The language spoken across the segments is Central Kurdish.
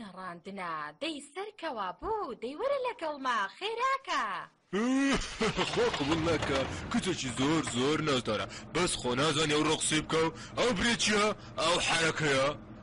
ناڕاندنە دەی سەرکەوە بوو دەی وەرە لەگەڵما خێراکە خۆ قبول ناکە کچێکی زۆر زۆر نازدارە بەس خۆ نازانێ و ڕقسی بکە و ئەو برێکیە ئەو حرەکەیە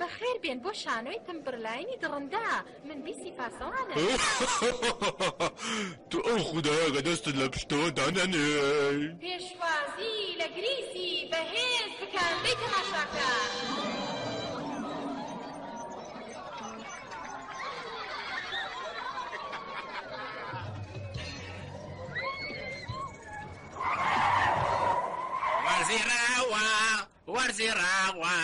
بەخێر بێن بۆ شانۆی تمبرلاینی دڕندە من بیسی پاسەوانە تو ئەو خودایەکە دەستت لە پشتەوە دانەنێ پێشوازی لە گریسی بەهێز بکەن دەی تەماشاکە وەرزی ڕاوە وەرزی ڕاوە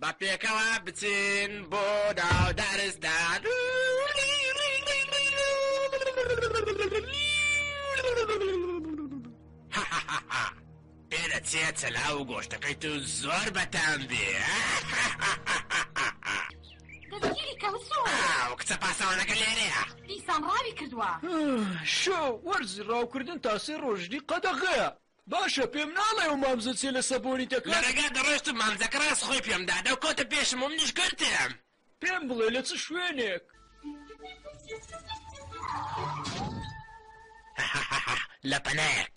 بە پێکەوە بچین بۆ ناو دارستان پێدەچێ چەلاو و گۆشتەکەی تو زۆر بەتام بێ دەستگیری کەمسووم. ئاو کچە پاسەوانەکە لێرەیە. دیسان ڕاوی کردووە. شۆ، وەرزی ڕاوکردن تا سێ ڕۆژی قەدەغەیە. باشە پێم ناڵێی ئەو مامزە چیە لەسەر بۆنی دەکات؟ لە ڕێگا دەڕۆیشتم مامزەکە ڕاست خۆی پێم دادا و کەوتە پێشم و منیش گرتم. پێم بڵێ لە چ شوێنێک؟ لە پەنایەک.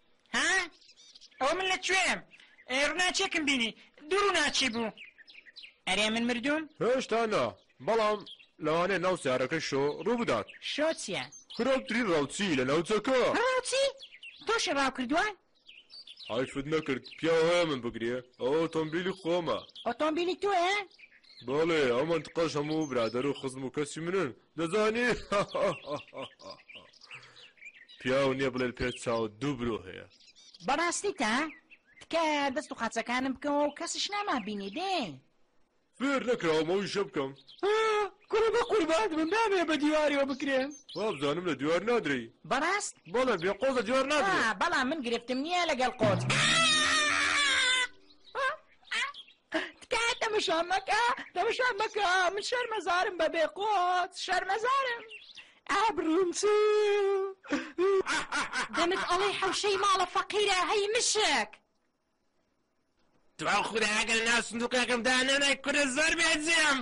ها ئەوە من لە کوێم ئێ ڕوناکێکم بینی دوو ڕوناکی بوو ئەرێ من مردووم هێشتا نا بەڵام لەوانەیە ناو سارەکەی شۆ ڕووبدات شۆ چییە؟ خراپترین ڕاوچی لە ناوچەکە ڕاوچی؟ تۆشی ڕاو کردووە؟ حەیفت نەکرد پیاو هەیە من بگرێ ئەو ئۆتۆمبیلی خۆمە ئۆتۆمبیلی تۆیە؟ بەڵێ ئەو مەنتقەش هەموو برادەر و خزم و کەسی منن دەزانی پیاو نیە بڵێت پێ چاو دوو برۆ هەیە بەڕاستیتە؟ تکایە دەست و قاچەکانم بکەوە و کەسیش ناما بینی دێ فێر نەکراوم ئەوی شە بکەم کوڕە بە قوربات من نامێ بە دیوارەوە بکرێم وابزانم لە دیوار نادرەی بەڕاست بەڵێ بێ قۆز لە دیوار نادرێ بەڵام من گرفتم نییە لەگەڵ قۆز تکایە تەمەشا مەکە تەمەشا مەکە من شەرمەزارم بە بێ قۆت شەرمەزارم ئابڕوم چ دەمت ئەڵێ حەوشەی ماڵە فەقیرە هەی مشک تواو خورە ئەگەر ناو سندوقەکەم دانانای کورە زۆر بێجێم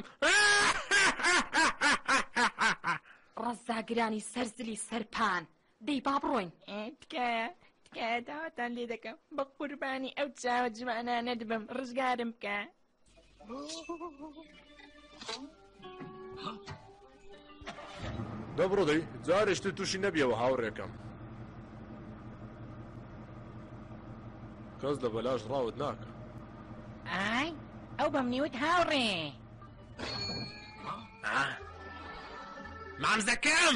ڕەزاگرانی سەرزلی سەرپان دەی با بڕۆین ئێ تکایە تکایە داواتان لێ دەکەم بە قوربانی ئەو چاوە جوانانە دبم ڕزگارم بکە دەبڕۆ دەی جارشت تووشی نەبیەوە هاوڕێکەم کەس لە بەلاش ڕاوت ناکە ئای ئەو بەم نیوت هاوڕێ مامزەکەم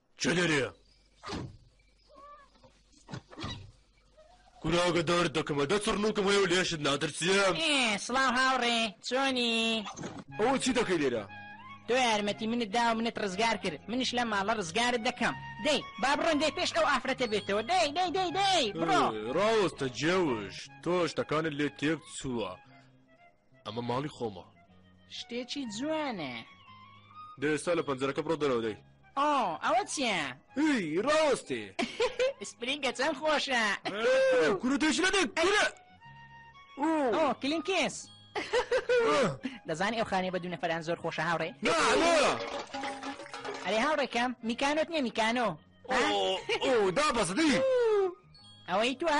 چ دەرێ کوراگە دار دەکەمە دە چڕنووکم هەیە و لێشت ناترسیم سڵاو هاوڕێ چۆنی ئەوە چی دەکەی لێرە تۆ یارمەتی منت دا و منت ڕزگار کرد منیش لە ماڵە ڕزگارت دەکەم دەی با بڕۆن دەی پێش ئەو ئافرەتە بێتەوە دەی دەی دەی دەی بڕۆ ڕاوەستە جێوش تۆ شتەکانت لێ تێک چووە ئەمە ماڵی خۆمە. شتێکی جوانە. دە ئێستا لە پەنجەرەکە بڕۆ دەرەوە دەی. ئۆ ئەوە چیە؟ هی ڕاوەستێ. سپرینگە چەند خۆشە. کورە تێش نەدە کورە. ئۆ کلینکێس. دەزانی ئەو خانێ بە دوو نەفەران زۆر خۆشە هاوڕێ. ئەرێ هاوڕێکەم میکانۆت نییە میکانۆ. ئۆ دابەزدی. ئەوەی توە؟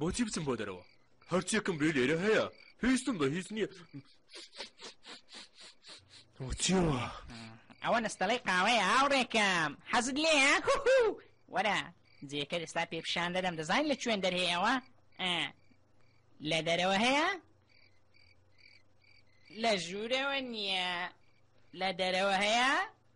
بۆچی بچم بۆ دەرەوە هەرچێکم بێ لێرە هەیە هیچتم بە هیچ نییە چیەوە ئەوە نستەڵی قاوەیە هاوڕێکەم حەزت لێە وەرە جێکە ئێستا پێ پیشان دەدەم دەزانین لە کوێن دەرهەیەوە لە دەرەوە هەیە لە ژوورەوە نییە لە دەرەوە هەیە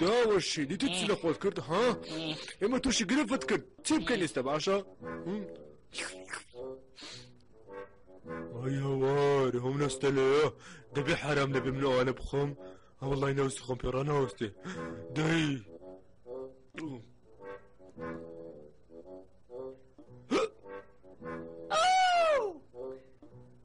داوە شیدی تو چی لە خۆت کرد ها ئێمە تووشی گرفت کرد چی بکەین ئێستا باشە ئەیوار هەم نەستە لەیە دەبێ حرام دەبێ من ئەوانە بخۆم ئەوڵی نەوسی خۆم پێڕ ناوەستێ دەی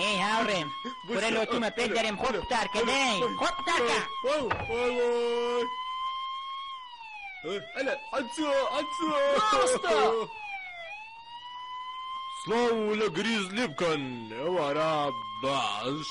ئێ هاوڕێم گورە لۆتیمە پێ دەرێم خۆت قوتارکە دەی خۆت قوتارکە سڵاو لە گریز لێ بکەن ئێوارە باش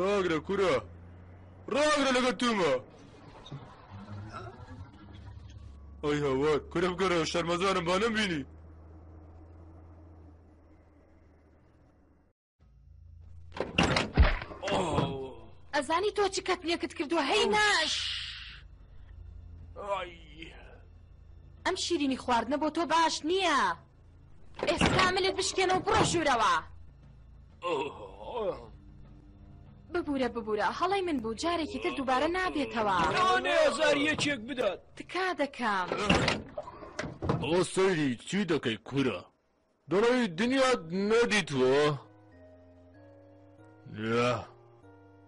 ڕاگرە کورە ڕاگرە لەگەڵ تومە ئەی هەوار کورە بگەڕێەوە شەرمەزارم با نەمبینی ئەزانی تۆ چ کەت لێکت کردووە هەی ناش ئەم شیرینی خواردنە بۆ تۆ باش نییە ئێستا ملت بشکێنە و بڕۆ ژوورەوە ببورە ببورە هەڵی من بوو جارێکی تر دووبارە نابێتەوە هزار یەکێک بدات تکا دەکەم ئەو سەیری چی دەکەی کورە دەڵی دنیات نەدیتوە Yeah.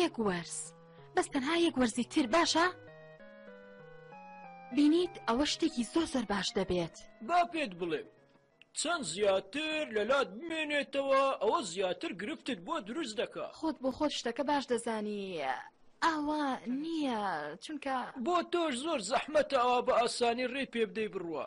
یەک وەرز بەس تەنها یەک وەرزی تر باشە؟ بینیت ئەوە شتێکی زۆر زۆر باش دەبێت با پێت بڵێ چەند زیاتر لەلات بمێنێتەوە ئەوە زیاتر گرفتت بۆ دروست دەکا خۆت بۆ خۆت شتەکە باش دەزانی ئاوا نییە چونکە بۆ تۆش زۆر زەحمەتە ئەوە بە ئاسانی ڕێ پێ بدەی بڕوە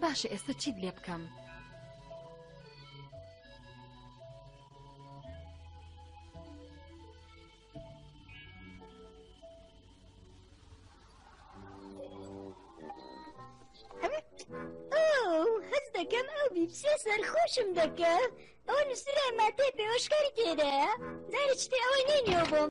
باشە ئێستا چیت لێ بکەم؟ سێ سەرخۆشم دەکە ئەو نووسرای ماتێ پێوەشکاری تێدایە جارێک شتێ ئەوەی نینیەوە بۆم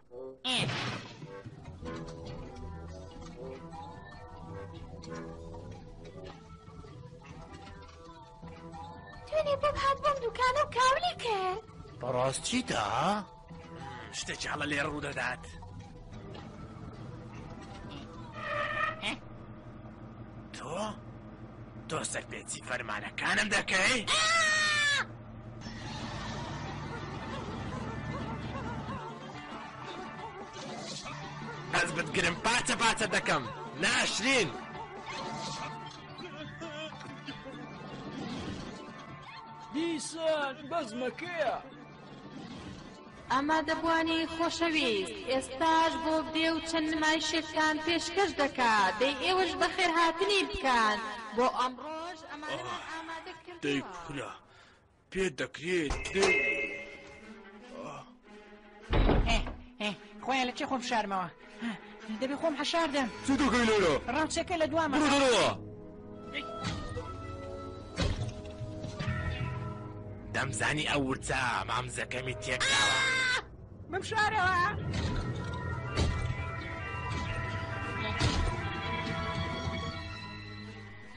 توێنێ بۆم هات بۆم دوکانە و کاولی کرد بەڕاست چیتە؟ شتێکی هەڵە لێ ڕوو دەدات. تۆ تۆ سەرپێچی فەرمانەکانم دەکەی؟ بەس بتگرم پاتە پاتە دەکەم ناشرین دیسان بەزمەکەیە ئامادەبووانی خۆشەویست، ئێستاش بۆ ڤێو چەند نمایشێکتان پێشکەش دەکا، دەی ئێوەش بەخێرهاتنی بکەن، بۆ ئەمڕۆش ئەمانەمان ئامادە کردووە. ئه ئه ئه خوایە لە چی خۆم بشارمەوە؟ دەبێ خۆم حەشار دەم چی دەکەی لێرە ڕاوچەکە لە دوامە بڕۆ دەرەوە دەمزانی ئەو ورچە مامزەکەمی تێکراوە بم شارەوە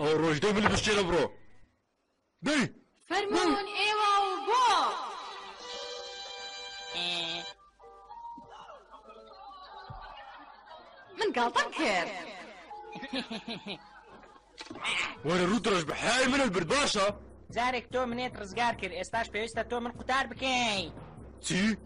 ئەو ڕۆژ دەبل بشتێرە بڕۆ دەی فەرموون ئێوە و بۆ؟ من گاڵتەم کرد وەرە ڕوو درۆژ بە حیای منت برد باشە جارێک تۆ منێت ڕزگار کرد ئێستاش پێویستە تۆ من قوتار بکەی چی؟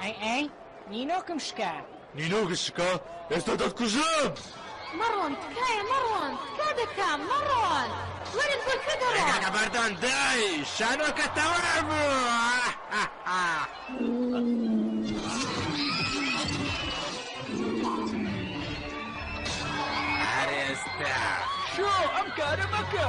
ئەی ئەی نینۆکم شکا نینۆکت شکا ئێستا دەتکوژم مەڕۆن تکایە مەڕۆن تکا دەکەم مەڕۆن وەرن بۆ کوێ دەڕۆن ڕێگاکە بەردان دای شانۆکە تەواو بوو هەر ئێستا شۆ ئەم کارە مەکە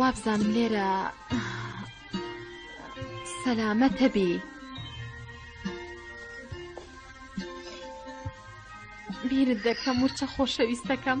وابزانم لێرە سەلامەتە بی بیرت دەکەم ورچە خۆشەویستەکەم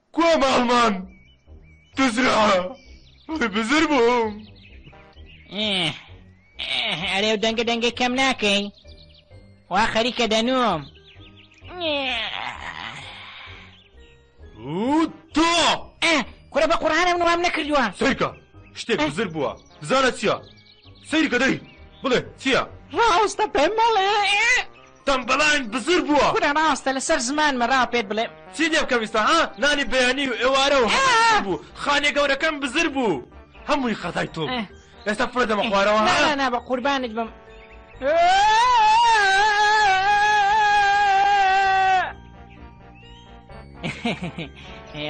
کوا ماڵمان دزرا ئەڵێ بزر بووم. ئەرێ و دەنگە دەنگە کەم ناکەی وا خەریکە دەنوم تۆ کورە بە قڕانم نوام نەکردووە سەرکە شتێک بزر بووە بزانە چییە سەیرکە دەی بڵێ چییە ڕاستە پێم مەڵێ تەمبەڵاین بزر بووە. کورە ڕاستە لەسەر زمانمە ڕا پێت بڵێم. چی لێ بکەم ئیستا ها نانی بەیانی و ئێوارە و هەمووی بزر بوو خانیە گەورەکەم بزر بوو هەمووی خەتای تۆ بوو ئێستا فرە دەمە خوارەوە ها. نا نا بەقوربانت بم.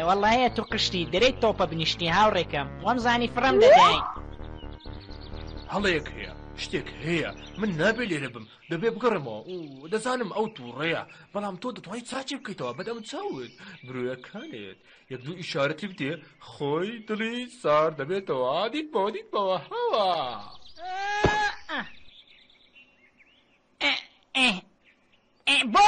وەڵاهی ئەتوو قشتی دەرێی تۆپە بنیشتی هاوڕێکەم وەمزانی فڕم دەدەی. هەڵەیەک هەیە شتێک هەیە من نابێ لێرە بم دەبێ بگەڕێمەوە و دەزانم ئەو تووڕەیە بەڵام تۆ دەتوانیت چاچی بکەیتەوە بەدەم چاوت برۆیەکانێت یەک دوو ئیشارەتی بدێ خۆی دڵی سار دەبێتەوە دیت بەوە دیت بەوە هەوە بۆ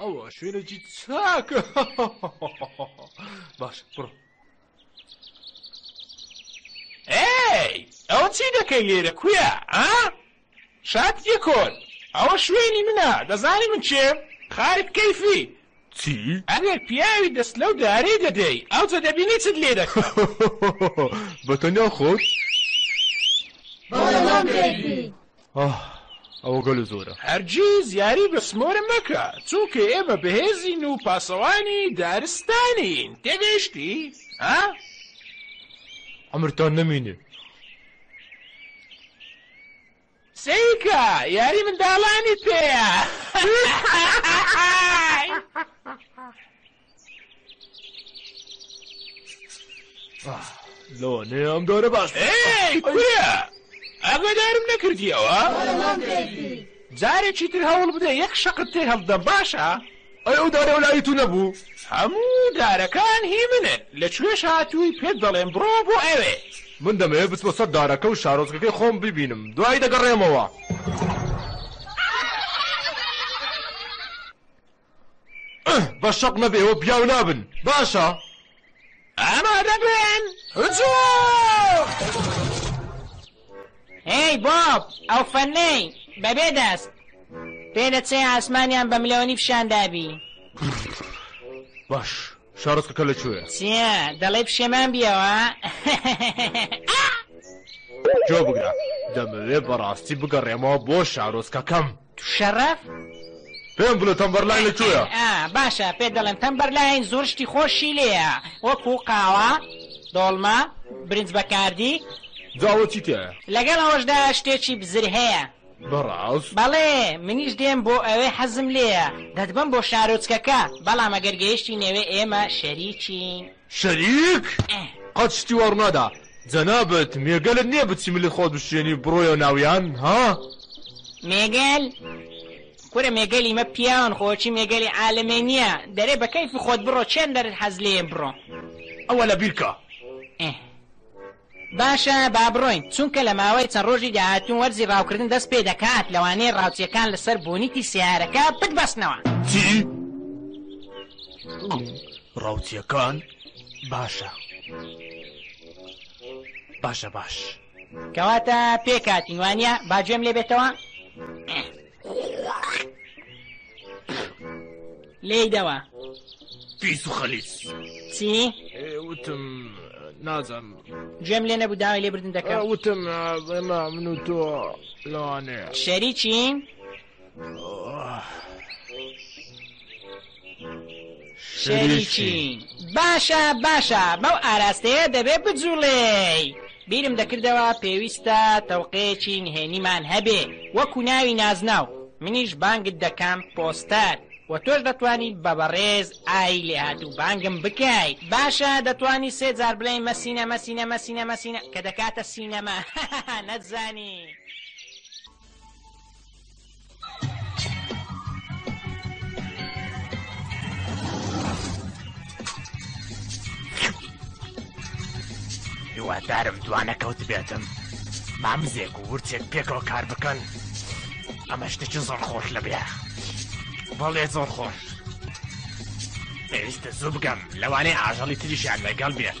ئەوە شوێنێکی چاکە باش بڕۆ ئەی ئەو چی دەکەی لێرە کویە ئا شات یەکۆن ئەوە شوێنی منە دەزانی من چێم خارک کەیفی چی؟ ئەگەر پیاوی دەست لەو دارەی دەدەی ئەوجە دەبینی چت لێ دەکە بە تەنیا خۆت؟ بەڵێ مام کەیفی ئاه ئەوە گەلو زۆرە. هەرگیز یاری بسمۆرە مەکە چونکە ئێمە بەهێزین و پاسەوانی دارستانین تێگەیشتی ها. عەمرتان نەمینێ. سەیکە یاری منداڵانی پێیە. لەوانەیە ئەم دۆرە باش ئاگادارم نەکردیەوە جارێکی تر هەوڵ بدە یەک شەقت تێ هەڵدە باشە ئەی ئەو دارە لای تو نەبوو هەموو دارەکان هی منن لە کوێش هاتووی پێت دەڵێن بڕۆ بۆ ئەوێ من دەمەوێت بچمە سەر دارەکە و شارۆچکەکەی خۆم ببینم دوایی دەگەڕێمەوە. ئه بە شەق نەبێ ئەوە پیاو نابن باشە ئامادە بن هجوم هێی بۆب ئەو فەرنەی بەبێ دەست پێ دەچێ ئاسمانیان بە ملەوەنی پیشان دابی باش شارەتەکە لە کوێ چیە دەڵێ پشێمان بیەوە جۆ بگرە دەمەوێ بەڕاستی بگەڕێمەوە بۆ شارۆچکەکەم تو شەڕەف؟ پێم بڵێ تەمبەرلاین لە کوێیە؟ ئێ ئا باشە پێت دەڵێم تەمبەرلاین زۆر شتی خۆشی لێیە وەکوو قاوە، دۆڵمە، برنج بە کاردی. جا ئەوە چی تیایە؟ لەگەڵ ئەوەشدا شتێکی بزر هەیە. بەڕاست؟ بەڵێ منیش دێم بۆ ئەوێ حەزم لێیە دەتبەم بۆ شارۆچکەکە بەڵام ئەگەر گەیشتی نەوێ ئێمە شەریکین. شەریک قەت شتی وا ڕونادا. جەنابت مێگەلت نیە بچی ملی خۆت بشوێنی و بڕۆیەوە ناویان ها. مێگەل؟ کورە مێگەلی مە پیاون خۆ چی مێگەلی عالەمێ نیە دەرێ بە کەیف خۆت بڕۆ چێندەرت حەز لێیە بڕۆ. ئەوە لە بیرکە. ئه. باشە با بڕۆین چونکە لە ماوەی چەند ڕۆژی داهاتوو وەرزی ڕاوکردن دەست پێ دەکات لەوانەیە ڕاوچیەکان لەسەر بۆنیتی سەیارەکە بتبەستنەوە. چی؟ ڕاوچیەکان؟ باشە باشە باش. کەواتە پێکهاتین وانیە با گوێم لێ بێتەوە؟ لێی دەوە پیس و خەلیس چی؟ وتم نازم گوێم لێ نەبوو داوای لێبردن دەکەم وتم ئێمە من و تۆ لەوانەیە شەریکین؟ شەریکین. باشە باشە بەو ئاراستەیە دەبێ بجوڵێی. بیرم دەکردەوە پێویستە تەوقەیەکی نهێنیمان هەبێ وەکو ناوی نازناو. منیش بانگت دەکەم پۆستەر و تۆش دەتوانی بە بەڕێز ئای لێهاتوو بانگم بکەی. باشە دەتوانی سێ جار بڵێی مەسینە مەسینە مەسینە مەسینە کە دەکاتە سینەما هەهەهە نەتزانی. هیوادارم دوانە کەوت بێتم مامزێک و ورچێک پێکەوە کار بکەن ئەمە شتێکی زۆر خۆش لە بێ بەڵێ زۆر خۆش پێویستە زوو بگەم لەوانەیە ئاژەڵی تریشیان لەگەڵ بێت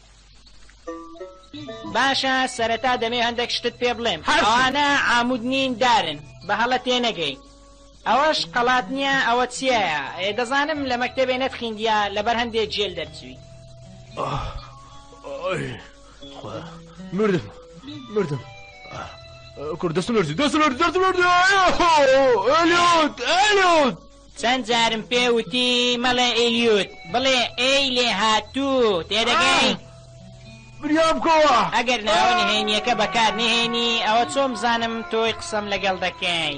باشە سەرەتا دەمێ هەندەک شتت پێ بڵێم هەر چی. ئەوانە عامود نین دارن بە هەڵە تێ نەگەی ئەوەش قەڵات نیە ئەوە چیەیە ئێ دەزانم لە مەکتەبێ نەتخیندیە لەبەر هەندێ جێل دەرچوی. ئۆی خوا مردم مردم ئا کورد دەستم لەرزی دەستم لەرزی دەستم لەرزی ئەلیوت ئەلیوت ئەلیوت. چەند جارم پێ وتی مەڵێ ئیلیوت بڵێ ئێی لێهاتوو تێدەگەی؟ بریا بکەوە ئەگەر ناوە نهێنییەکە بەکار نەهێنی ئەوە چۆن بزانم تۆی قسەم لەگەڵ دەکەی؟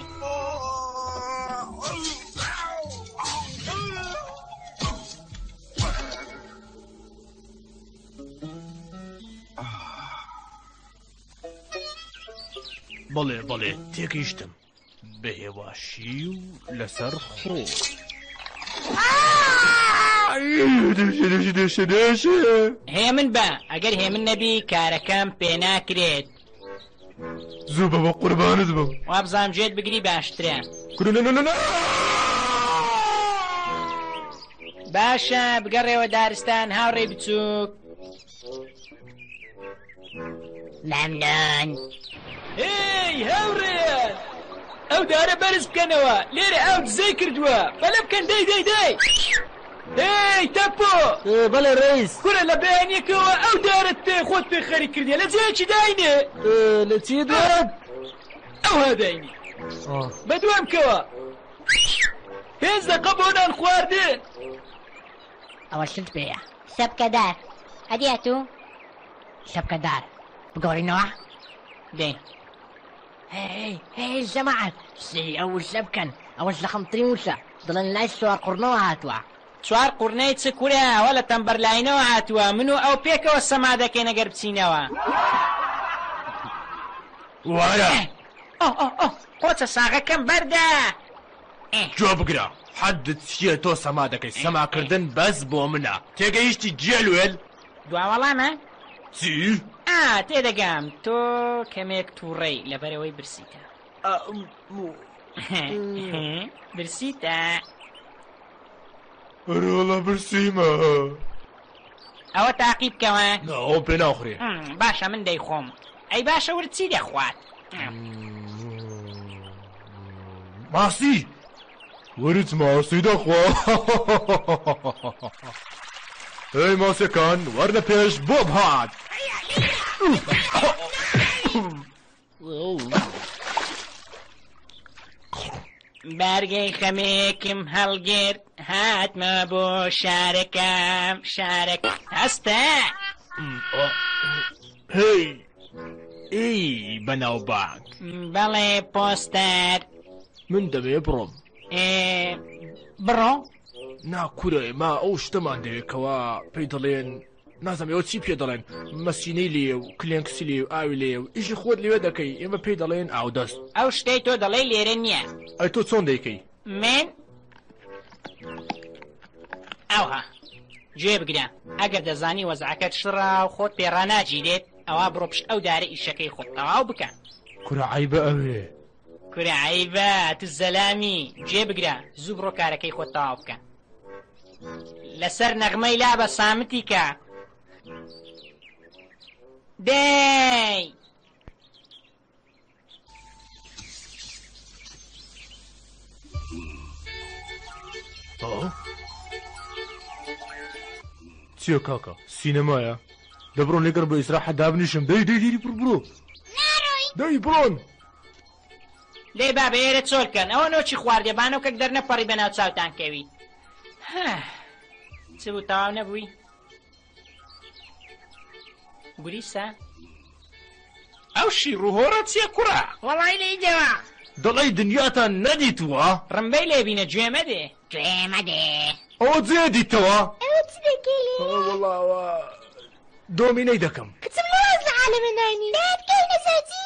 بەڵێ بەڵێ تێگەیشتم بەهێواشی و لەسەر خۆ. هێمن بە ئەگەر هێمن نەبی کارەکەم پێ ناکرێت زوو بە بە قوربانت بم وابزانام جێت بگری باشترە باشە بگەڕێەوە دارستان هاوڕێ بچووک مەمنون هێی هاوڕێیان ئەو دارە بەرز بکەنەوە لێرە ئاو دزەی کردووە بەلە بکەن دەی دەی دەی هێی تەپۆ بەڵێ ڕیز کورە لە بەیانیەکەوە ئەو دارت پێ خۆت پێ خەری کردێ لە جێکی داینێ لە چی دوات ئەو هەداینی بەدوام کەوە پێنج دەقە بۆ نان خواردن ئەوە شت پێیە. شەپکەدار ئەدی ئەتو؟ شەپکەدار بگۆڕینەوە دێین. هەی هەی جەماعەت سەیری ئەو وشە بکەن ئەوە زەخمترین وشە دەڵێن لای چوار قوڕنەوە هاتوە. چوار قوڕنەی چ کورە ئەوە لە تەمبەرلاینەوە هاتوە من و ئەو پێکەوە سەما دەکەین ئەگەر بچینەوە. وەرە ئۆ ئۆ ئۆ قۆچە ساغەکەم بەردە. ئەک گوێ بگرە حەدت چیە تۆ سەما دەکەی سەما کردن بەس بۆ منە تێگەیشتی گێل وێل. دوا وەڵامە؟ چی؟ ئا تێدەگام تۆ کەمێک توڕەی لەبەرئەوەی برسیتە. ئا برسیتە. رۆڵە برسیمە. ئەوە تاقی بکەوە. نا ئەوە پێ ناخورێ. باشە من دەیخۆم. ئەی باشە ورد چی دەخوات؟ ماسی ورچ ماسی دەخوا هەی ماسیەکان وەرنە پێش بۆم هات بارگەی خەمێکم هەڵگرت هاتمە بۆ شارەکەم شارەک هەستە هی ئی بەناوبانگ بەڵێ پۆستەر من دەبێ بڕۆم بڕۆ ناکورە ئێمە ئەو شتەمان دەوێتەوە پێی دەڵێن نازم ئێوە چی پێ دەڵێن مەسینەی لێ و کلێنکسی لێ و ئاوی لێ و ئیژی خۆت لەوێ دەکەی ئێمە پێی دەڵێن ئاودەست ئەو شتەی تۆ دەڵێ لێرە نییە ئەی تۆ چۆن دەیکەی من ئەوها گوێ بگرە ئەگەر دەزانی وەزعەکەت شڕا و خۆت پێڕاناگیرێت ئەوە بڕۆ پشت ئەو دارە ئیشەکەی خۆت تەواو بکە کورە عیبە ئەوێ کورە عیبە تو زەلامی گوێ بگرە زوو بڕۆ کارەکەی خۆت تەواو بکە لەسەر نەغمەی لابە سامتی کە دەی چیە کاکە سینەمایە دەبڕۆن لەگەر بە ئیسراحە دابنیشم دەی دەی دیری بڕۆ دەی بڕۆن دەی بابە ئێرە چۆل کەن ئەوە نۆچی خواردێ بانۆکەک دەرنەپەڕی بە ناو چاوتان کەوی چ بوو تەواو نەبووی گوریسە ئەو شی ڕوهۆڕە چیە کوڕە وەڵی لێ دەوا دڵی دنیاتان نەدیتووە ڕمبەی لێبینە گوێ مەدێ گوێ مەدێ ئەوە جێ دیتەوە ئەوە چ دەکەی لێ وەڵاوە دۆمینەی دەکەم کچم لەواز لە عالەمە ناینی دەیان کەینە زەجی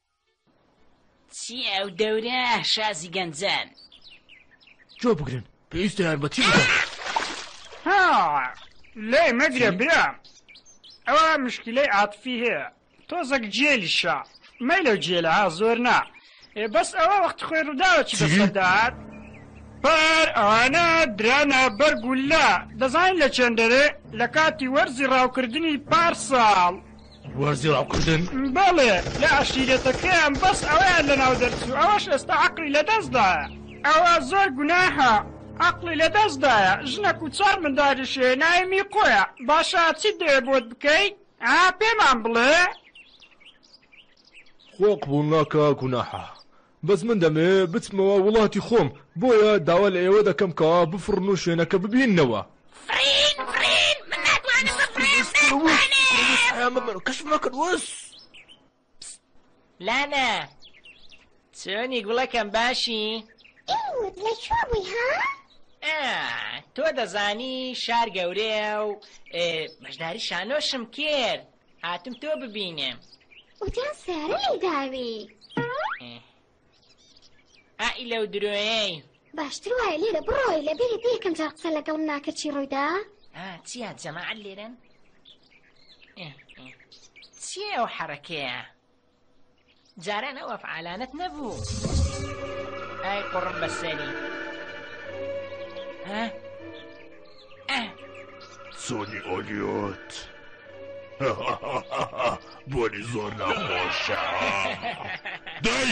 چییە ئەو دەورە شازی گەنجان. گوێ بگرن پێویستە یارمەتی بدەن. ها لێی مەگرە برام ئەوە مشکیلەی عاتفی هەیە تۆزەک جێلیشە مەیلە جێلە ها زۆر نا ئێ بەس ئەوە وەخت خۆی ڕووداوە چی بەسەردات پار ئەوانە درانە بەر گولە دەزانین لە چێندەرێ لە کاتی وەرزی ڕاوکردنی پار ساڵ وەرزی ڕاوکردن؟ بەڵێ، لە عەشیرەتەکەیان بەس ئەویان لەناو دەرچوو، ئەوەش ئێستا عەقڵی لەدەستدایە. ئەوە زۆر گوناحە عەقڵی لەدەستدایە، ژنەک و چوار مندالیشی هەیە، ناوی میقۆیە، باشە چیت دەوێت بۆت بکەین ها پێمان بڵێ؟ خۆ قبوڵ ناکا گوناحە بەس من دەمەوێ بچمەوە وڵاتی خۆم بۆیە داوا لە ئێوە دەکەم کەوا بفڕن و شوێنەکە ببیننەوە. فڕین فڕین من ناتوانم بفڕێم ناتوانم. کەش مەکەن وس. لانە چۆنی گوڵەکەم باشی؟ ئیوت لە کوێ بووی ها؟ تۆ دەزانی شار گەورەیە و بەشداری شانۆشم کرد. هاتم تۆ ببینێم وتیان سارە لی داوی ئای لەو درۆیەی باشتر وایە لێرە بڕۆی لە بێت یەکەم جار قسە لەگەڵم ناکە چی ڕوویدا چیا جەماعەت لێرەن چیە ئەو حەڕەکەیە جاران ئەو ئەفعالانەت نەبوو ئای قڕم بەسەری سۆنی ئۆلیۆت بۆنی زۆر ناخۆشە دای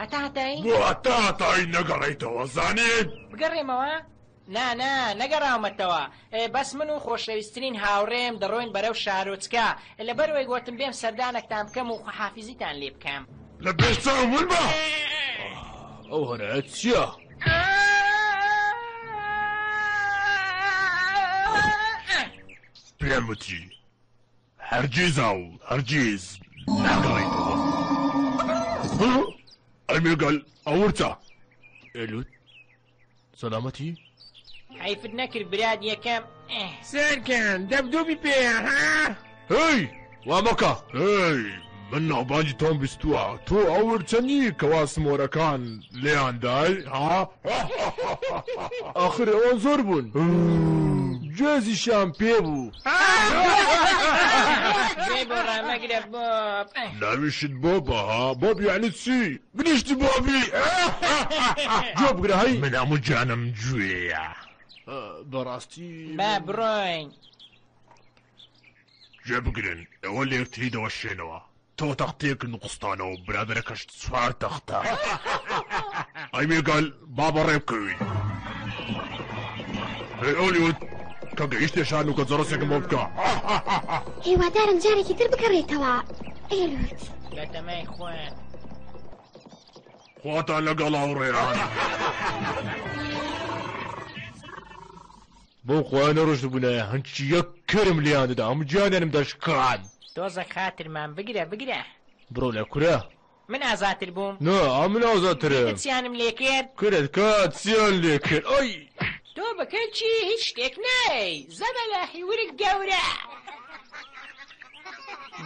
هەتا هەتایی؟ بۆ هەتا هەتایی نەگەڕێیتەوە زانیم؟ بگەڕێمەوە؟ نا نا نەگەڕاومەتەوە ئێ بەس من و خۆشەویسترین هاوڕێم دەڕۆین بەرەو شارۆچکە لەبەروەی گۆتم بێم سەردانەکتان بکەم و خوحافیزیتان لێ بکەم. لە پێش چاو من بە. ئەو هەرایە چیە؟ پێم وتری. هەرگیز ئاو هەرگیز ناگەڕێیتەوە. ها ئەی مێگەل ئەورتە. ئێلوت سەلامەتی؟ حەیفت نەکرد برات یەکەم ئه. سەرکەن دەبدوبی پێیە ها. هەی وا مەکە هەی. من ناوبانگی تۆم بیستووە تۆ ئەو ورچە نی کەوا سمۆرەکان لێیان دای ها ئاخر ئەوان زۆر بوون گوێزیشیان پێ بوو گوێی بۆ ڕامەگرە بۆب ناویشت بۆبە ها بۆب یانی چی بنیشتی بۆبی گوێ بگرە هەی من هەموو گیانم گوێیە بەڕاستی با بڕۆین گوێبگرن ئەوە لەیەکتری دەوەشێنەوە تۆ تەختەیەک نوقستانەو برادەرەکەشت چوار تەختە ئەی بێگەل با بەڕێ بکەوین هەی ئۆلیود کە گەیشتە شار نوکە جەڕسێکم بۆ بکە هیوادارم جارێکی تر بگەڕێیتەوە ئێلوت لە تەمای خۆیان خواتان لەگەڵ هاوڕێیان بەو خوایە نەڕۆشتبونایە هەنچی یەک کەرم لێیان دەدا هەموو جیانیانم دەشکاند. دۆزەک خاترمان بگرە بگرە. بڕۆ لە کورە. من ئازاتر بووم. نا ئەمن ئازاترم. دیتە چیانم لێ کرد. کورە تکا چیان لێ کرد ئەی. تۆ بکەی چی هیچ شتێک نایەی زەبەلاحی ورگ گەورە.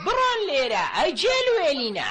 بڕۆن لێرە ئەی جێل وێلینە.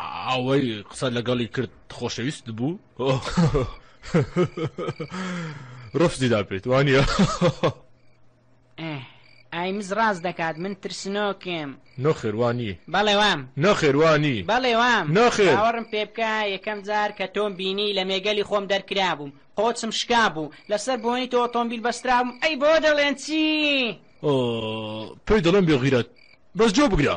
ئەوەی قسە لەگەڵی کرد خۆشەویست بوو ڕفتی دا پێیت وانە ئایمز ڕاست دەکات من ترسنۆکێم نۆخێوانی بەڵێ وام نۆخێوانی بەڵێ وام نۆخێوەڕم پێ بکە یەکەم جار کە تۆم بینی لە مێگەلی خۆم دەرکرا بووم قۆچم شکا بوو لەسەر بۆنی تۆ ئۆتۆمبیل بەستراوم ئەی بۆ دەڵێن چی پێی دەڵێن بێغیرەت بەس جۆ بگرە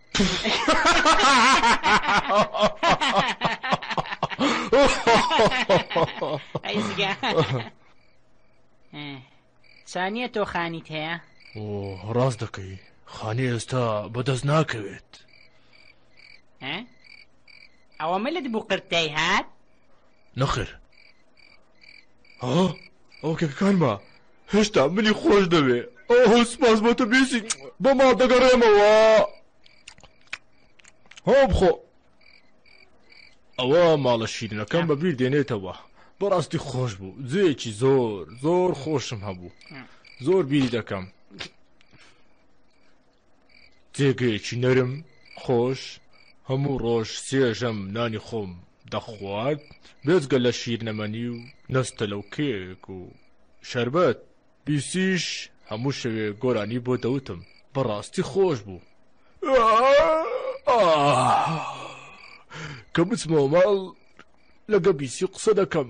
سانیە تۆ خانیت هەیە؟ ڕاست دەکەی خانی ئێستا بەدەست ناکەوێت ئەوە ملت بوو قرتەی هات؟ نەخر ها ئەو کەکەکانمە هێشتا منی خۆش دەوێ ئەو سپاس بۆ تۆ بێزی بۆ ماڵ دەگەڕێمەوە هۆ بخۆ ئەوە ماڵە شیرنەکەم بەبیر دێنێتەوە بەڕاستی خۆش بوو جێکی زۆر زۆر خۆشم هەبوو زۆر بیری دەکەم جێگەیەکی نەرم، خۆش، هەموو ڕۆژ سێ ژەم نانی خۆم دەخوارد، بێجگە لە شیرنەمەنی و نەستەلەوکەیەک و شەربەت. بیسیش هەموو شەوێ گۆرانی بۆ دەوتم، بەڕاستی خۆش بوو. کە بچمەوە ماڵ، لەگە بیسی قسە دەکەم.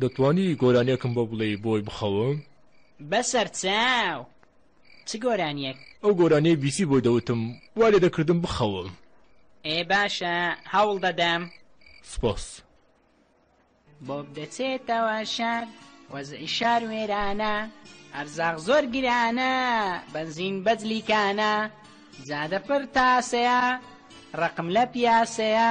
دەتوانی گۆرانیەکم بۆ بڵێی بۆی بخەوم. بەسەر چاو چ گۆرانیەک. ئەو گۆرانیەی بیسی بۆی دەوتم وای لێ دەکردم بخەوم. ئێ باشە هەوڵ دەدەم. سپاس. بۆب دەچێتەوە شار وەزعی شار وێرانە ئەرزاق زۆر گرانە بەنزین بەجلیکانە جادە پڕ تاسەیە ڕەقم لە پیاسەیە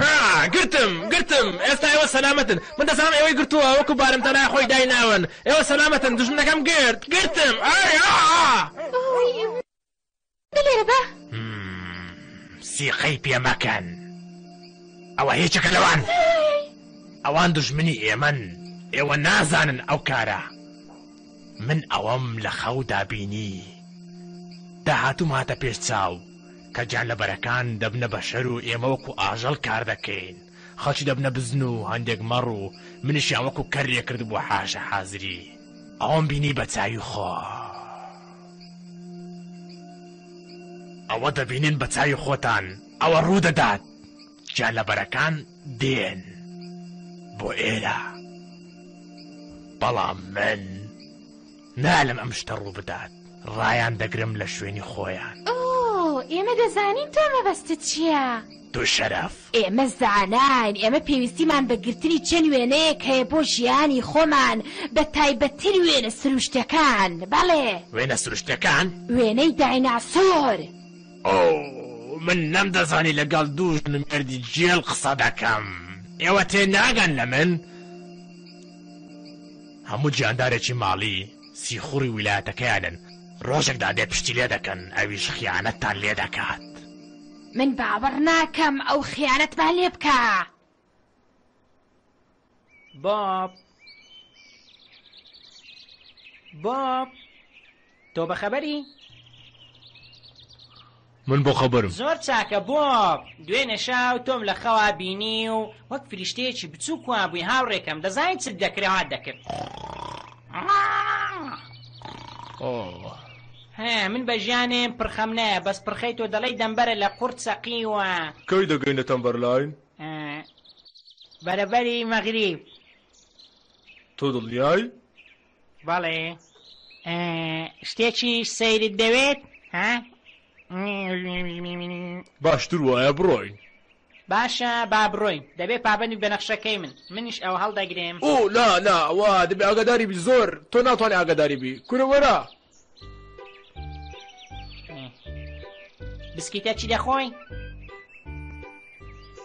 ها گرتم گرتم ئێستا ئێوە سەلامەتن من دەزانم ئێوەی گرتووە وەکو بارمتە لای خۆی دایناون ئێوە سەلامەتن دوژمنەکەم گرت گرتم ئای ئا بلێرە با سیقەی پێ مەکەن ئەوە هیچەکە لەوان ئەوان دوژمنی ئێمەن ئێوە نازانن ئەو کارە من ئەوەم لە خەودا بینی. داهاتووم هاتە پێش چاو، کە گیانلەبەرەکان دەبنە بەشەر و ئێمە وەکو ئاژەڵ کار دەکەین، خەڵکی دەبنە بزن و هەندێک مەڕ و منیشیان وەکو کەر لێ کردبووە حاشا حازری. ئەوەم بینی بە چاوی خۆم. ئەوە دەبینن بە چاوی خۆتان، ئەوە ڕوو دەدات. گیانلەبەرەکان دێن بۆ ئێرە بەڵام من نالم ئەم شتە ڕوو بدات ڕایان دەگرم لە شوێنی خۆیان ئێمە دەزانین تۆ مەبەستت چییە؟ تۆ شەرف ئێمە زانان ئێمە پێویستیمان بە گرتنی چەند وێنەیەک هەیە بۆ ژیانی خۆمان بە تایبەتتر وێنە سروشتەکان بەڵێ وێنە سروشتەکان وێنەی دایناسۆر. ئۆو من نەمدەزانی لەگەڵ دوو ژن و مێردی جێڵ قسە دەکەم ئێوە تێ ناگەن لە من هەموو جاندارێکی ماڵی سیخوڕی ویلایەتەکەیانن ڕۆژێکدا دێ پشتی لێ دەکەن ئەویش خیانەتتان لێ دەکات من باوەڕ ناکەم ئەو خیانەتمان لێ بکە باب باب تۆ بەخەبەری؟ من بۆ خەبەرم زۆر چاکە بۆب دوێنێ شاو تۆم لە خەوا بینی و وەک فریشتەیەکی بچوو کوان بووی هاوڕێکەم دەزانین چت دەکرەوە دەکرد هێ من بە ژیانێم پرخەم نایە بەس پرخەی تۆ دەڵی دەمبەرە لە قورت سەقیوە کەی دەگەینە تەمبەرلاین بەرەبەری مەغریب تۆ دڵنیای؟ بەڵێ شتێکی سەیرت دەوێت ها؟ باشتر وایە بڕۆین باشە با بڕۆین دەبێ پابندی بەنەخشەکەی من منیش ئەو هەڵدەگرێم ئۆ لا لا وا دەبێ ئاگاداری بی زۆر تۆ ناتوانانی ئاگاداری بی کورە وەرە بسکیتە چی دەخۆی؟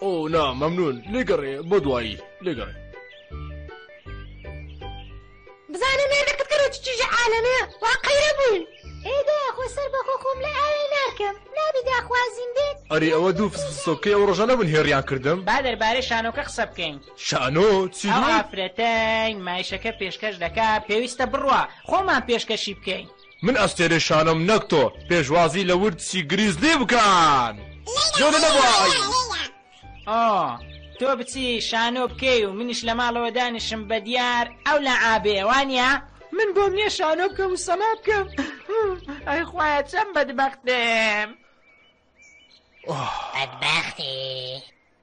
ئۆ نا مەمنون لێگەڕێ بۆ دوایی لێگەڕێ بزانە مێردەکەت کەرە چیژە عالەمێ وا قەیرە بووین ئێدا خۆ سەر بەخۆ خۆم لە ئاوێ ناکەم نابی داخوازیم بێت ئەری ئەوە دوو فسۆکەی ئەو ڕۆژانە بن هێڕیان کردم با دەربارەی شانۆکە قسە بکەین شانۆ چی ئەو گوت؟ ئافرەتەی نمایشەکە پێشکەش دەکا پێویستە بڕوا خۆمان پێشکەشی بکەین. من ئەستێرەی شانۆم نەک تۆ. پێشوازی لە وردسی گریزلی بکەن جۆلە نەبووە. ئۆ تۆ بچی شانۆ بکەی و منیش لە ماڵەوە دانیشم بە دیار ئەو لە عابێ وانیە؟ من بۆم نیە شانۆ بکەم و سەما بکەم ئای خوایە چەن بەدبەختم. بەدبەختی.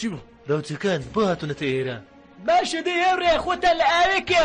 چی بوو ڕوتەکان بۆ هاتونەتە ئێرە باشە دەیێڕێ خۆتان لە ئاوێکە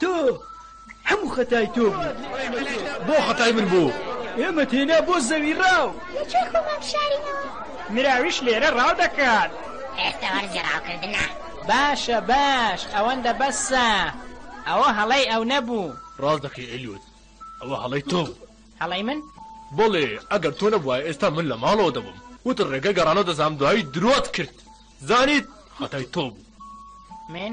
تۆ هەموو خەتای تۆ بۆ خەتای من بوو ئێمە تێنا بۆ زەوی ڕاو مراویش لێرە ڕاو دەکات ئێستا وەرزی ڕاوکردنە باشە باش ئەوەندە بەسە ئەوە هەڵەی ئەو نەبوو ڕاست دەکەی ئەلوت ئەوە هەڵەی تۆ بوو. هەڵەی من؟ بەڵێ، ئەگەر تۆ نەبوایە ئێستا من لە ماڵەوە دەبووم، وتت ڕێگەی گەڕانەوە دەزانم دوایی درۆت کرد، زانیت خەتای تۆ بوو. من؟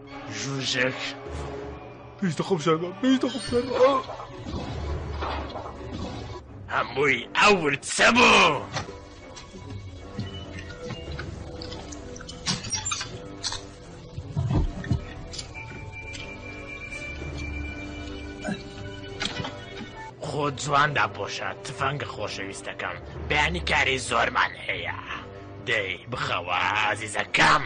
ژوژێک پێویستە خۆم شاربە پێویستە خۆم شاربە هەمووی ئەو ورچە بوو خۆ جوان داپۆشە تفەنگە خۆشەویستەکەم بەیانی کاری زۆرمان هەیە دەی بخەوە ئازیزەکەم.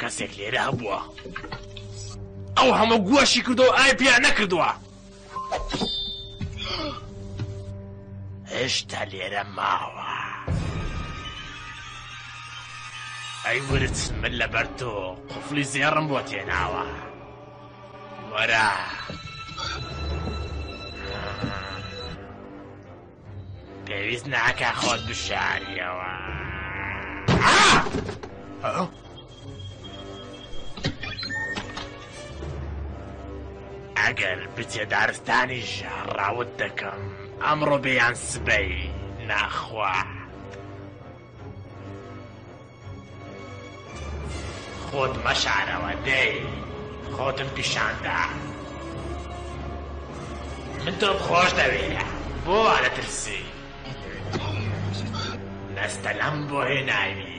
کەسێک لێرە هەبووە ئەو هەمە گووەشی کردو ئای پیا نەکردووە هێشتا لێرە ماوە ئەی ورچ من لەبەر تۆ قفلی زێڕم بۆ تێناوە وەرە پێویست ناکا خۆت بشاریەوە ئەگەر بچێ دارستانی ژەڕاوت دەکەم ئەمڕۆ بێیان سبەی ناخوا. خۆت مەشارەوە دەی خۆتم پیشاندا من تۆ خۆش دەوێە بۆ وارە ترسی نەستەلەم بۆ هێناوی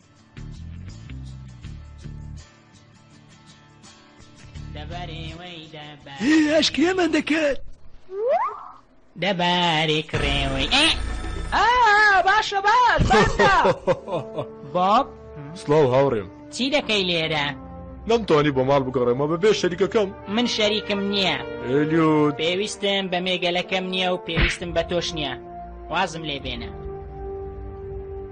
ئاشکرێمان دەکات دەبارێک ڕێوەی باشە باش باب سلااو هاوڕێم چی دەکەی لێرە؟ نەمتوانی بۆ ماڵ بگەڕێمە بە بێ شەریکەکەم من شەریکم نییە ئەلیوت پێویستم بە مێگەلەکەم نییە و پێویستم بە تۆش نییە وازم لێ بێنە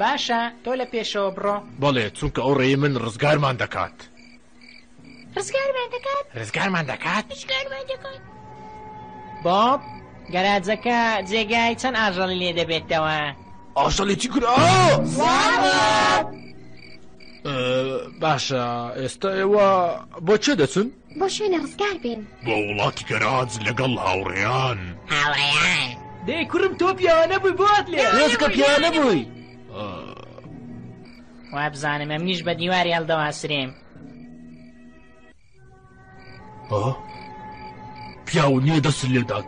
باشە تۆ لە پێشەوە بڕۆ. بەڵێ چونکە ئەو ڕێی من ڕزگارمان دەکات. ڕزگارمان دەکات. ڕزگارمان دەکات. ڕزگارمان دەکات. بۆب، گەراجەکە جێگای چەند ئاژەڵی لێ دەبێتەوە؟ ئاژەڵێکی کورە ئا! سوار بۆب! باشە ئێستا ئێوە بۆ کوێ دەچن؟ بۆ شوێنە ڕزگار بین. بۆ وڵاتی گەراج لەگەڵ هاوڕێیان. هاوڕێیان. دەی کوڕم تۆ پیاوە نەبووی بۆ هات لێرە. تۆ جگە پیاوە نەبووی. وابزانم ئەمنیش بە دیواری هەڵدەواسرێم. پیاو نییە دەست لێدات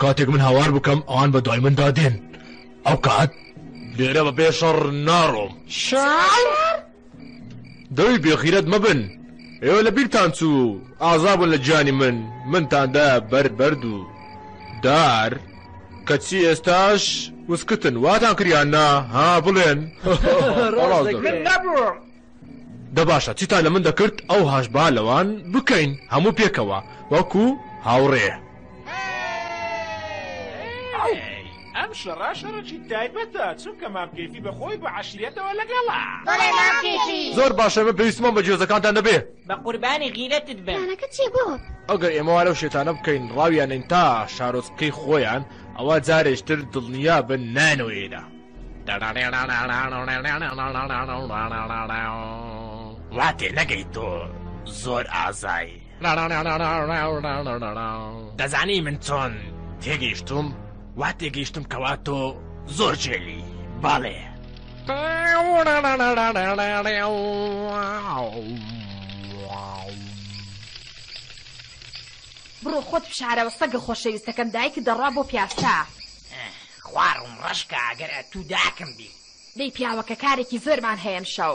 کاتێک من هاوار بکەم ئەوان بە دوای مندا دێن ئەو کات لێرە بە بێشەڕ ناڕۆم شار دەی بێ غیرەت مەبن ئێوە لە بیرتان چوو و ئازابوون لە گیانی من منتان دا بەر بەرد و دار کەچی ئێستاش وسکتن واتان کریان نا ها بڵێن نەبووم دە باشە چیتان لە من دەکرد ئەو هاش با لەوان بکەین هەموو پێکەوە وەکو هاوڕێ ئەم شەڕا شەڕەکی تایبەتە چونکە مام کەیفی بە خۆی بە عەشیرەتەوە لەگەڵا بەڵێ مام کەیفی زۆر باشە من پێویستمان بە گوێزەکانتان نەبێ بە قوربانی غیرەتت بم پلانەکە چیە بۆ ئەگەر ئێمە وا لەو شێتانە بکەین ڕاویانین تا شارۆچکەی خۆیان ئەوە جارێشتر دڵنیا بن نانەوە ئێرە وا تێ نەگەیت تۆ زۆر ئازایی دەزانی من چۆن تێگەیشتووم؟ وا تێگەیشتم کەوا تۆ زۆر ژێلی بەڵێ. بڕۆ خۆت بشارەوە سەگە خۆشەویستەکەم دایکت دەڕوا بۆ پیاسە. خوا ڕووم ڕەش کا ئەگەر ئەتوو داکم بی. دەی پیاوەکە کارێکی زۆرمان هەیە ئەمشەو.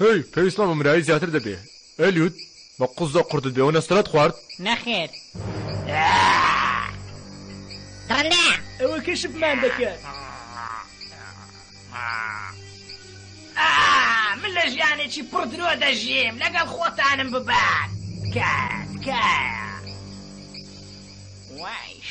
هەی پێویستمان بە مرایی زیاتر دەبێ ئێلیوت بە قوزە قوردت بێ وەنە سەرت خوارد. نەخێر دڕندەیە. ئەوە کەشفمان دەکەن. من لە ژیانێکی پڕ درۆ دەژیم لەگەڵ خۆتانم ببات تکایە تکایە وایش.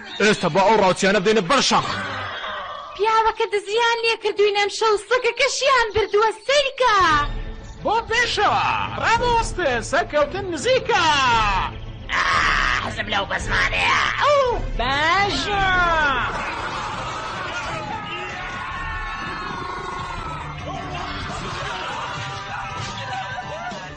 ئێستە با ئەو ڕاوچیانە بدەینە بەر شاخ. پیاوەکە دزیان لێکردووین ئەمشەو سەگەکەشیان بردووە سەیرکە. بۆ پێشەوە، ڕابوەستێ، سەرکەوتن نزیکە. ئا، حەزم لەو بەزمانەیە. ئەو، باشە.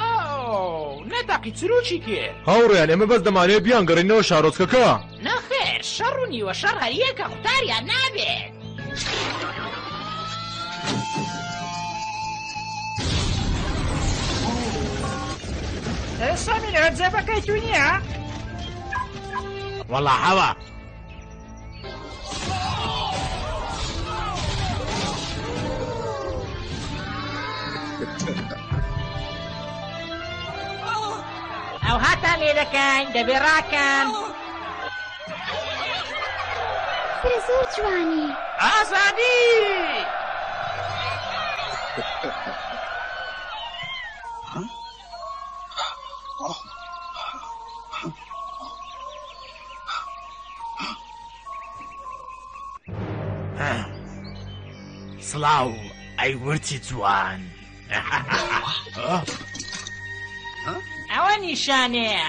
ئەوو نەتەقی چروکی کێ. هاوڕێیان ئێمە بەس دەمانەوێت بیانگەڕێننەوە شارۆچکەکە. نەخێر شەڕ و نیوە شەڕ هەر یەکە قوتاریان نابێت. ئێ سەمیرە جەبەکەی تو نییە؟ وەڵا هەوە. ئەو هاتا لێ دەکەین دەبێ ڕاکەن فرە زۆر جوانی ئازادی سڵاو ئەی ورچی جوان ئەوە نیشانەیە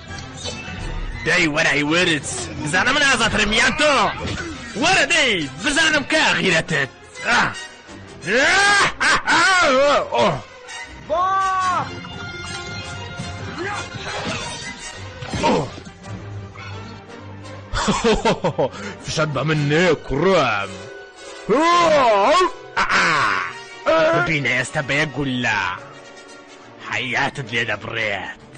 دەی وەرە هی ورچ بزانە من ئازاترم یان تۆ وەرە دەی بزانم کە غیرەتت فشەت بە من نێ کوڕم ببینە ئێستا بەیە گوللا حیاتت لێ دەبڕێت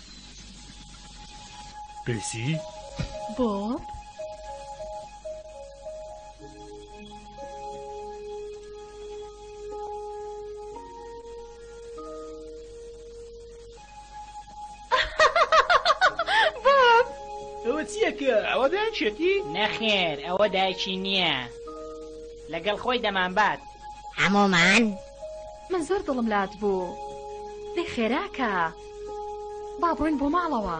قەیسی بۆ؟ چیەکە ئەوە داچێتی نەخێر ئەوە دایکی نییە لەگەڵ خۆی دەمانبات هەمومان من زۆر دڵم لات بوو. دەی خێراکە با بڕۆین بۆ ماڵەوە.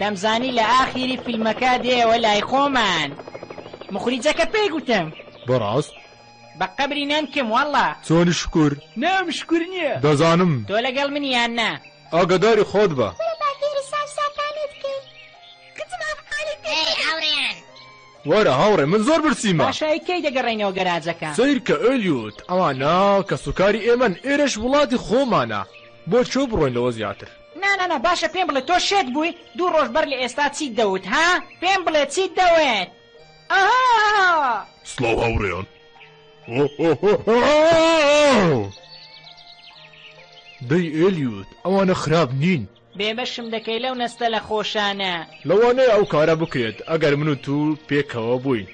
دەمزانی لە ئاخیری فیلمەکە دێیەوە لای خۆمان مخریجەکە پێی گوتم. بەڕاست؟ بە قەبری نەنکم وەڵا. چۆنی شکور؟ ناوم شکور نیە. دەزانم. تۆ لەگەڵ منی یان نا؟ ئاگاداری خۆت بە. برۆ با فێری ساف ساکانی بکەی کچم ئەفعالی پێ ئەی هاوڕێیان. وەرە هاوڕێ من زۆر برسیمە. باشە ئەی کەی دەگەڕێینەوە گەراجەکە؟ سەیر کە ئێلیوت ئەوانە کەسوکاری ئێمەن ئێرەش وڵاتی خۆمانە بۆ چۆ بڕۆینەوە زیاتر. نا نا نا باشە پێم بڵێ تۆ شێت بووی دوو ڕۆژ بەر لە ئێستا چیت دەوت ها پێم بڵێ چیت دەوێت ئەهاا. سڵاو هاوڕێیان دەی ئێلیوت ئەوانە خراپ نین. بێبەشم دەکەی لەو نەستەلە خۆشانە. لەوانەیە ئەو کارە بکرێت ئەگەر من و توو پێکەوە بووین.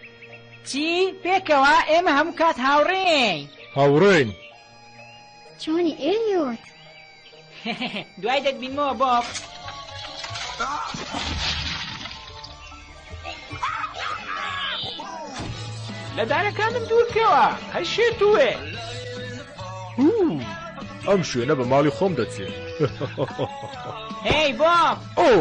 چی پێکەوە ئێمە هەموو کات هاوڕێین. هاوڕێین چۆنی ئێلیۆت دوای دەتبینمەوە بۆک لە دارەکانم دوورکەوە هەر شێت وێ ئەم شوێنە بە ماڵی خۆم دەچێت هی بۆ ئەو